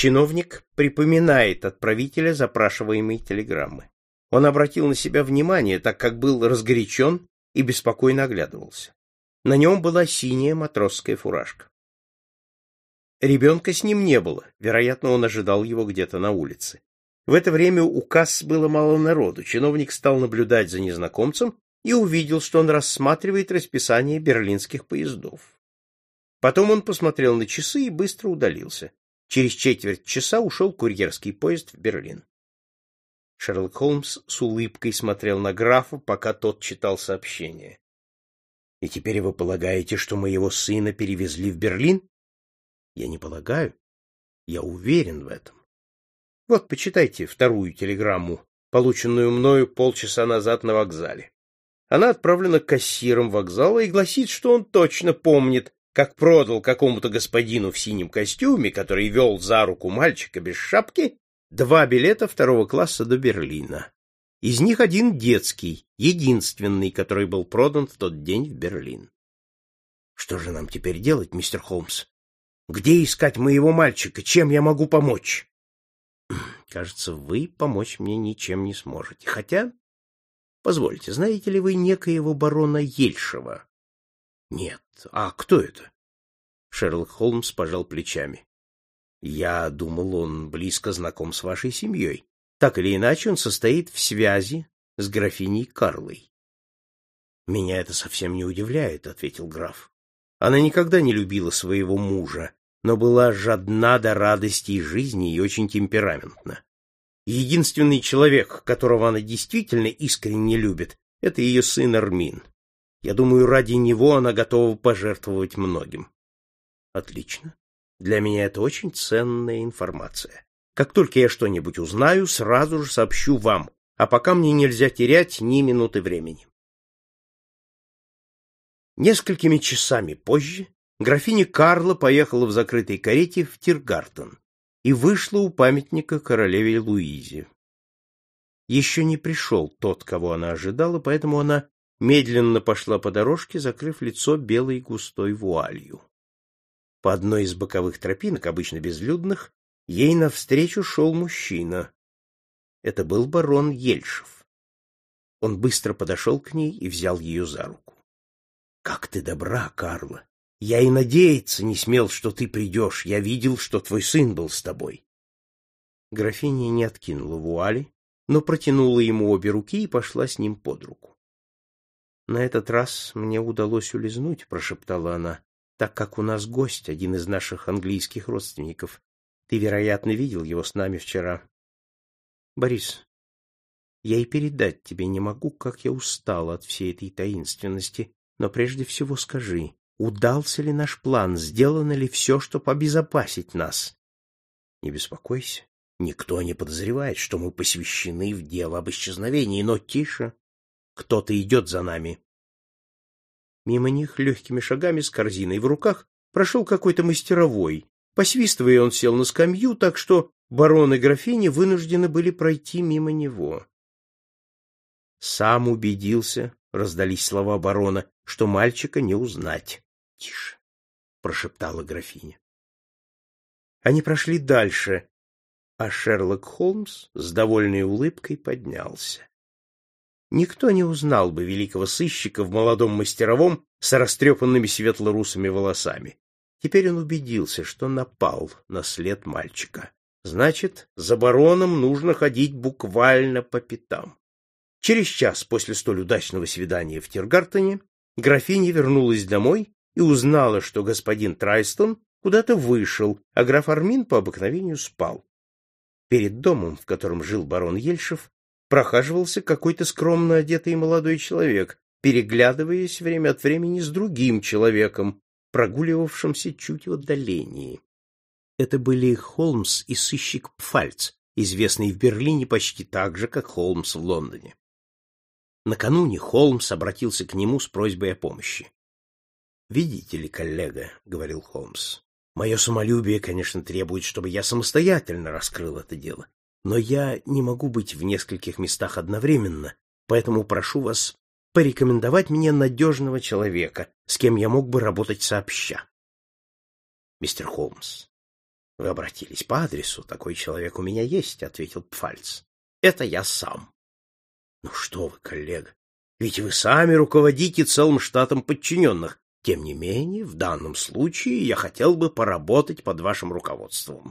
Чиновник припоминает отправителя запрашиваемой телеграммы. Он обратил на себя внимание, так как был разгорячен и беспокойно оглядывался. На нем была синяя матросская фуражка. Ребенка с ним не было, вероятно, он ожидал его где-то на улице. В это время у касс было мало народу. Чиновник стал наблюдать за незнакомцем и увидел, что он рассматривает расписание берлинских поездов. Потом он посмотрел на часы и быстро удалился. Через четверть часа ушел курьерский поезд в Берлин. Шерлок Холмс с улыбкой смотрел на графа, пока тот читал сообщение. — И теперь вы полагаете, что моего сына перевезли в Берлин? — Я не полагаю. Я уверен в этом. Вот, почитайте вторую телеграмму, полученную мною полчаса назад на вокзале. Она отправлена кассиром вокзала и гласит, что он точно помнит, как продал какому-то господину в синем костюме, который вел за руку мальчика без шапки, два билета второго класса до Берлина. Из них один детский, единственный, который был продан в тот день в Берлин. Что же нам теперь делать, мистер Холмс? Где искать моего мальчика? Чем я могу помочь? Кажется, вы помочь мне ничем не сможете. Хотя, позвольте, знаете ли вы некоего барона Ельшева? Нет. А кто это? Шерлок Холмс пожал плечами. Я думал, он близко знаком с вашей семьей. Так или иначе, он состоит в связи с графиней Карлой. Меня это совсем не удивляет, ответил граф. Она никогда не любила своего мужа, но была жадна до радости и жизни и очень темпераментна. Единственный человек, которого она действительно искренне любит, это ее сын Армин. Я думаю, ради него она готова пожертвовать многим. Отлично. Для меня это очень ценная информация. Как только я что-нибудь узнаю, сразу же сообщу вам, а пока мне нельзя терять ни минуты времени. Несколькими часами позже графиня Карла поехала в закрытой карете в Тиргартен и вышла у памятника королеве Луизе. Еще не пришел тот, кого она ожидала, поэтому она медленно пошла по дорожке, закрыв лицо белой густой вуалью. По одной из боковых тропинок, обычно безлюдных, ей навстречу шел мужчина. Это был барон Ельшев. Он быстро подошел к ней и взял ее за руку. — Как ты добра, Карла! Я и надеяться не смел, что ты придешь. Я видел, что твой сын был с тобой. Графиня не откинула вуали, но протянула ему обе руки и пошла с ним под руку. На этот раз мне удалось улизнуть, прошептала она, так как у нас гость, один из наших английских родственников. Ты, вероятно, видел его с нами вчера. Борис, я и передать тебе не могу, как я устал от всей этой таинственности, но прежде всего скажи, удался ли наш план, сделано ли все, чтобы обезопасить нас? Не беспокойся, никто не подозревает, что мы посвящены в дело об исчезновении, но тише, кто-то идет за нами. Мимо них легкими шагами с корзиной в руках прошел какой-то мастеровой. Посвистывая, он сел на скамью, так что барон и графиня вынуждены были пройти мимо него. Сам убедился, раздались слова барона, что мальчика не узнать. — Тише, — прошептала графиня. Они прошли дальше, а Шерлок Холмс с довольной улыбкой поднялся. Никто не узнал бы великого сыщика в молодом мастеровом с растрепанными светло-русыми волосами. Теперь он убедился, что напал на след мальчика. Значит, за бароном нужно ходить буквально по пятам. Через час после столь удачного свидания в Тиргартене графиня вернулась домой и узнала, что господин Трайстон куда-то вышел, а граф Армин по обыкновению спал. Перед домом, в котором жил барон Ельшев, прохаживался какой-то скромно одетый молодой человек, переглядываясь время от времени с другим человеком, прогуливавшимся чуть в отдалении. Это были Холмс и сыщик Пфальц, известный в Берлине почти так же, как Холмс в Лондоне. Накануне Холмс обратился к нему с просьбой о помощи. «Видите ли, коллега», — говорил Холмс, — «мое самолюбие, конечно, требует, чтобы я самостоятельно раскрыл это дело. Но я не могу быть в нескольких местах одновременно, поэтому прошу вас порекомендовать мне надежного человека, с кем я мог бы работать сообща. Мистер Холмс, Вы обратились по адресу. Такой человек у меня есть, ответил Пфальц. Это я сам. Ну что вы, коллега, ведь вы сами руководите целым штатом подчиненных. Тем не менее, в данном случае я хотел бы поработать под вашим руководством.